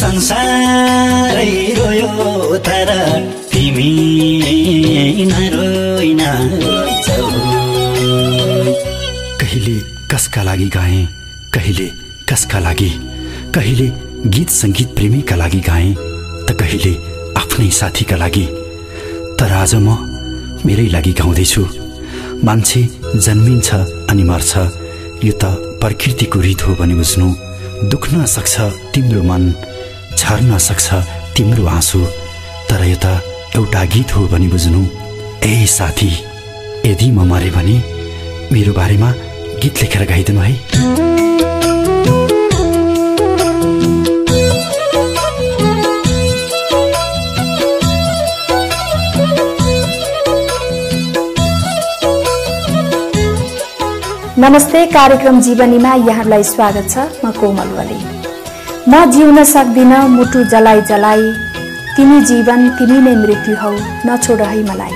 संसारै रोयो तर तिमी कहिले कसका लागि गाए कहिले कसका लागि? कहिले गीत सङ्गीत प्रेमीका लागि गाएँ त कहिले आफ्नै साथीका लागि? तर आज म मेरै लागि गाउँदैछु। मान्छे जन्मिन्छ अनि मर्छ। यो त प्रकृतिको रित हो भने बुझ्नु। दुख्न सक्छ तिम्रो मन। छर्न सक्छ तिम्रो आँसु। तर यो त एउटा गीत हो भने बुझ्नु। ए साथी यदि म मरे भने मेरो बारेमा गीत लेखेर गाइदिनु है। नमस्ते कार्यक्रम जीवनीमा यहाँलाई स्वागत छ। म कोमल वली। म जिउन सक्दिन मुटु जलाई जलाई। तिमी जीवन तिमी नै मृत्यु हौ नछोड है मलाई।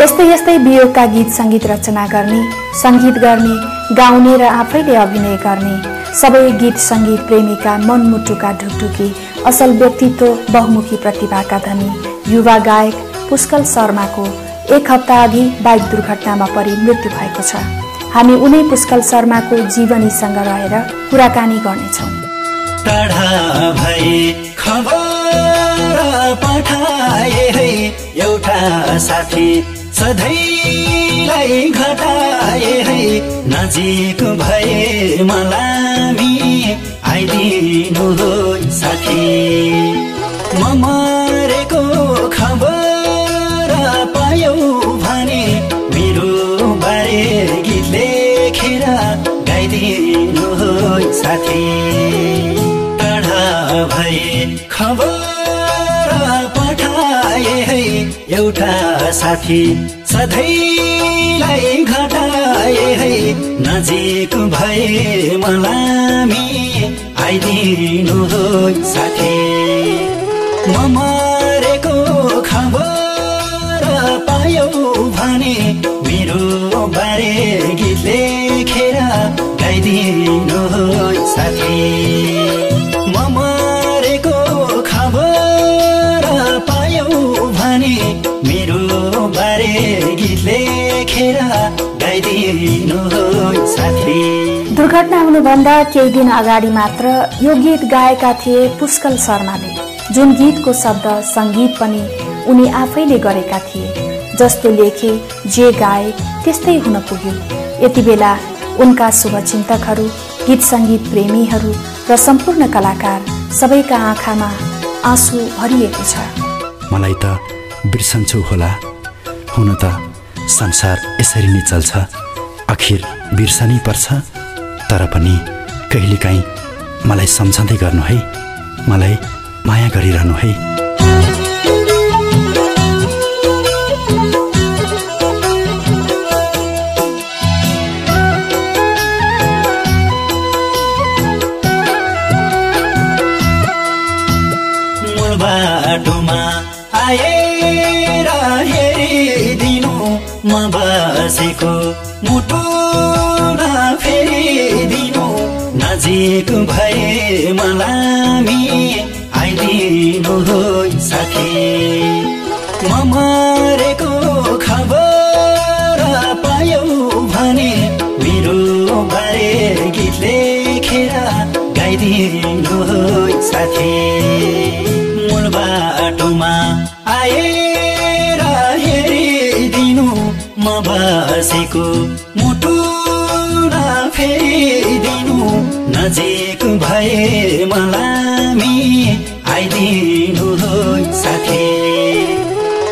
यस्तै यस्तै वियोगका गीत सङ्गीत रचना गर्ने सङ्गीत गर्ने गाउने र आफैले अभिनय गर्ने सबै गीत सङ्गीत प्रेमीका मनमुटुका ढुकढुकी असल व्यक्तित्व बहुमुखी प्रतिभाका धनी युवा गायक पुष्कल शर्माको एक हप्ता अघि बाइक दुर्घटनामा परि मृत्यु भएको छ। हामी उनै पुष्कल शर्माको जीवनीसँग रहेर कुराकानी गर्नेछौँ। टाढा भए खबर पठाए है एउटा साथी सधैँलाई घटाए है नजिक भए मलामी आइदिनु हो साथी। म मरेको खबर पठाए है एउटा साथी। सधैँलाई घटाए है। नजिक भए मलामी आइदिनु हो साथी। म मरेको खबर पायौ भने मेरो बारे गीत लेखेर गाइदिनु हो साथी। दुर्घटना हुनुभन्दा केही दिन अगाडि मात्र यो गीत गाएका थिए पुष्कल शर्माले जुन गीतको शब्द सङ्गीत पनि उनी आफैले गरेका थिए जस्तो लेखे जे गाए त्यस्तै हुन पुग्यो। यति बेला उनका शुभचिन्तकहरू गीत सङ्गीत प्रेमीहरू र सम्पूर्ण कलाकार सबैका आँखामा आँसु भरिएको छ। मलाई त बिर्सन्छौ होला। हुन त संसार यसरी नै चल्छ आखिर बिर्सनै पर्छ तर पनि कहिलेकाहीँ मलाई सम्झँदै गर्नु है। मलाई माया गरिरहनु है। मुटु फेरिदिनु नजिक भए मलामी आइदिनु हो साथी म मरेको खबर पायौ भने मेरो बारे गीत लेखेर गाइदिनु हो साथी मूल बाटोमा आएर म बसेको मुटु फेरिदिनु। नजिक भए मलामी आइदिनु साथी।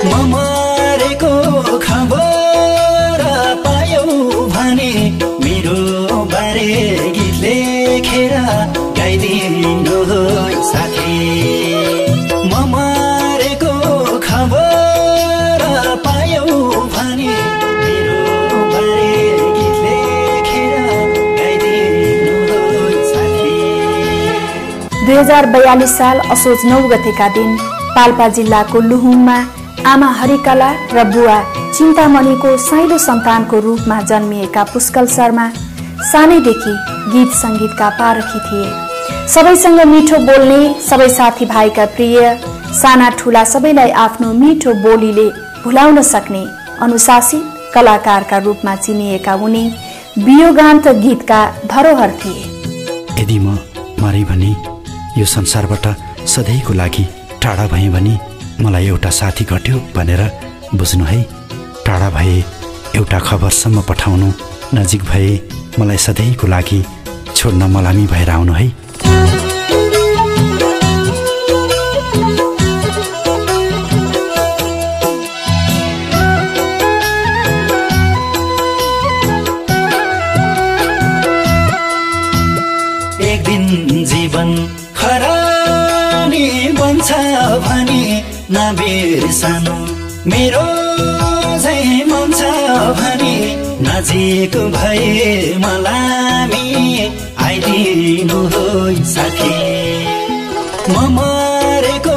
म मरेको खबर पायौ भने मेरो बारे गीत लेखेर गाइदिनु साथी। हजार बयालिस साल असोज नौ गतेका दिन पाल्पा जिल्लाको लुहुङमा आमा हरिकला र बुवा चिन्तामणिको साइलो सन्तानको रूपमा जन्मिएका पुष्कल शर्मा सानैदेखि गीत सङ्गीतका पारखी थिए। सबैसँग मिठो बोल्ने सबै साथीभाइका प्रिय साना ठुला सबैलाई आफ्नो मिठो बोलीले भुलाउन सक्ने अनुशासित कलाकारका रूपमा चिनिएका उनी वियोगान्त गीतका धरोहर थिए। यदि म भने यो संसारबाट सधैँको लागि टाढा भएँ भने मलाई एउटा साथी घट्यो भनेर बुझ्नु है। टाढा भए एउटा खबरसम्म पठाउनु नजिक भए मलाई सधैँको लागि छोड्न मलामी भएर आउनु है। नबिर्सनु मेरो चाहिँ मन छ भने नजिक भए मलामी। आइदिनु हो साथी। म मरेको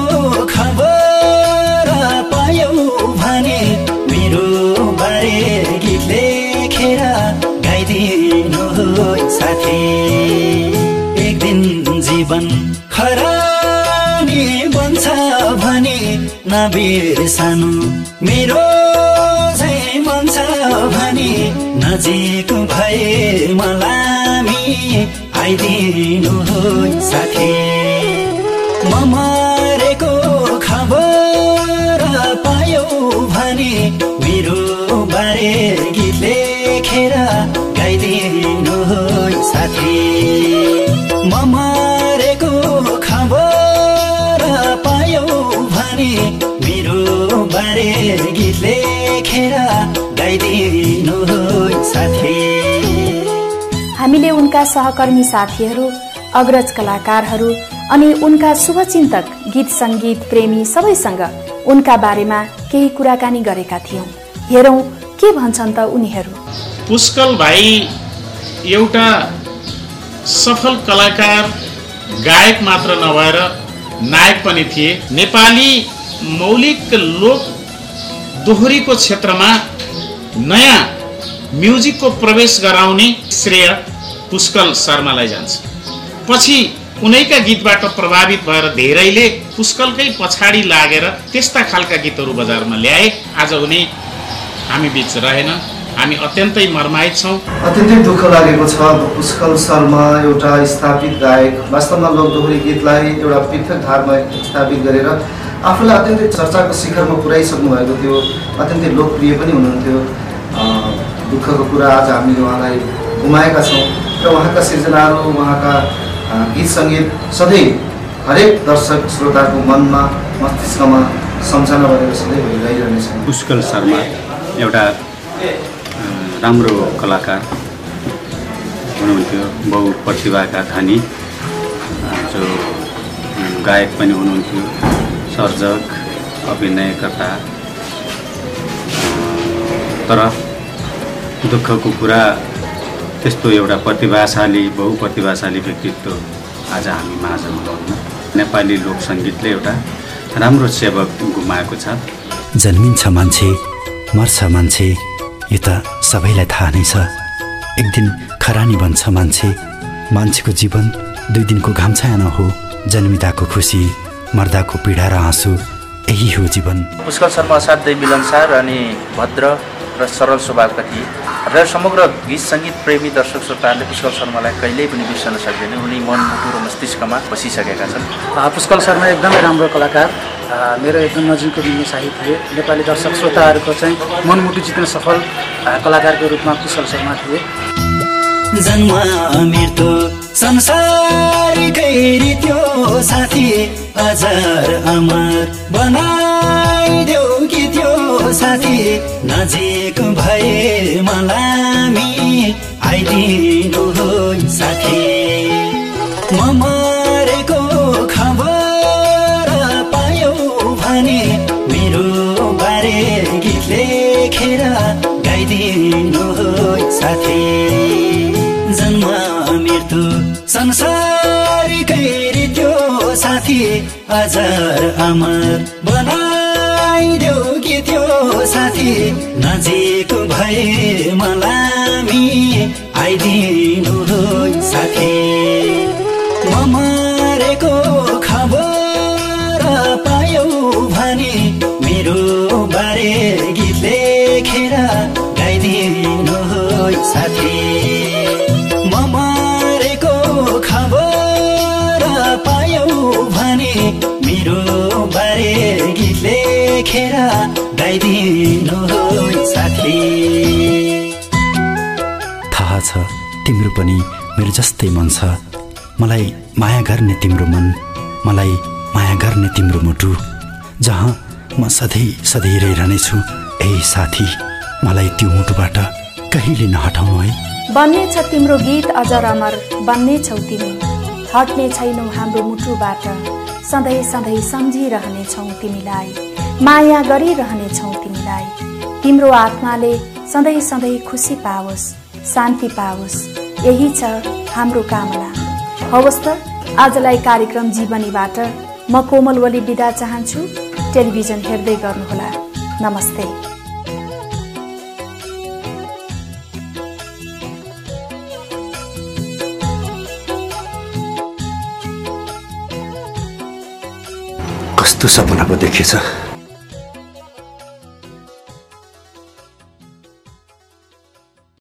खबर पायौ भने मेरो बारे गीत लेखेर गाइदिनु हो साथी। एक दिन जीवन खरानी बन्छ। नबिर्सनु मेरो चाहिँ मन छ भने नजिक भए मलामी आइदिनु हो साथी। म मरेको खबर पायौ भने मेरो बारे गीत लेखेर गाइदिनु हो साथी। म गाइदिनु हो साथी। हामीले उनका सहकर्मी साथीहरू अग्रज कलाकारहरू अनि उनका शुभचिन्तक गीत सङ्गीत प्रेमी सबैसँग उनका बारेमा केही कुराकानी गरेका थियौँ। हेरौँ के भन्छन् त उनीहरू? पुष्कल भाइ एउटा सफल कलाकार गायक मात्र नभएर नायक पनि थिए। नेपाली मौलिक लोक दोहोरीको क्षेत्रमा नयाँ म्युजिकको प्रवेश गराउने श्रेय पुष्कल शर्मालाई जान्छ। पछि उनैका गीतबाट प्रभावित भएर धेरैले पुष्कलकै पछाडि लागेर त्यस्ता खालका गीतहरू बजारमा ल्याए। आज उनी हामी बिच रहेन। हामी अत्यन्तै मर्माहित छौँ। अत्यन्तै दुःख लागेको छ। पुष्कल शर्मा एउटा स्थापित गायक वास्तवमा लोकदोहोरी गीतलाई एउटा पृथक धारमा स्थापित गरेर आफूलाई अत्यन्तै चर्चाको शिखरमा पुर्याइसक्नु भएको थियो। अत्यन्तै लोकप्रिय पनि हुनुहुन्थ्यो। अँ, दुःखको कुरा आज हामीले उहाँलाई गुमाएका छौँ र उहाँका सिर्जनाहरू उहाँका गीत सङ्गीत सधैँ हरेक दर्शक श्रोताको मनमा मस्तिष्कमा सम्झना गरेर सधैँ रहिरहनेछ पुष्कल शर्मा एउटा राम्रो कलाकार हुनुहुन्थ्यो बहुप्रतिभाका धनी अ, जो गायक पनि हुनुहुन्थ्यो सर्जक अभिनयकर्ता। तर दुःखको कुरा त्यस्तो एउटा प्रतिभाशाली बहुप्रतिभाशाली व्यक्तित्व आज हामी माझ हुनुहुन्न नेपाली लोक सङ्गीतले एउटा राम्रो सेवक गुमाएको छ। जन्मिन्छ मान्छे मर्छ मान्छे। यो त सबैलाई थाहा नै छ। एक दिन खरानी बन्छ मान्छे। मान्छेको जीवन दुई दिनको घाम छाया हो। जन्मिँदाको खुसी मर्दाको पीडा र आँसु यही हो जीवन। पुष्कल शर्मा असाध्यै मिलनसार अनि भद्र। र सरल स्वभावका थिए। र समग्र गीत सङ्गीत प्रेमी दर्शक श्रोताहरूले पुष्कल शर्मालाई कहिल्यै पनि बिर्सन सक्दैन उनी मन मुटु र मस्तिष्कमा बसिसकेका छन्। पुष्कल शर्मा एकदमै राम्रो कलाकार। मेरो एकदम नजिकको दिने साथी थिए नेपाली दर्शक श्रोताहरूको चाहिँ मनमुटु जित्न सफल कलाकारको रूपमा पुष्कल शर्मा थिए। जन्म मृत्यु संसारकै रित्यो साथी अजर अमर साथी नजिक भए मलामी आइदिनु हो साथी। म मरेको खबर पायौ भने मेरो बारे गीत लेखेर गाइदिनु हो साथी। जन्म मृत्यु संसारकै रित्यो साथी अजर अमर बनाइदेऊ। साथी नजिक भए मलामी आइदिनु साथी। म मरेको खबर पायौ भने मेरो बारे गीत लेखेर गाइदिनु साथी। म मरेको खबर पायौ भने मेरो बारे गीत लेखेर साथी। थाहा छ तिम्रो पनि मेरो जस्तै मन छ। मलाई माया गर्ने तिम्रो मन मलाई माया गर्ने तिम्रो मुटु। जहाँ म सधैँ सधैँ रहिरहनेछु ए साथी मलाई त्यो मुटुबाट कहिले नहटाउनु है। बन्नेछ तिम्रो गीत अजर अमर बन्नेछौ तिमी। हट्ने छैनौ हाम्रो मुटुबाट। सधैँ सधैँ सम्झिरहनेछौ तिमीलाई। माया गरिरहनेछौ तिमीलाई। तिम्रो आत्माले सधैँ सधैँ खुसी पाओस् शान्ति पाओस्। यही छ हाम्रो कामना। हवस् त आजलाई कार्यक्रम जीवनीबाट म कोमल वली बिदा चाहन्छु। टेलिभिजन हेर्दै गर्नुहोला। नमस्ते। कस्तो सपना पो देखेछ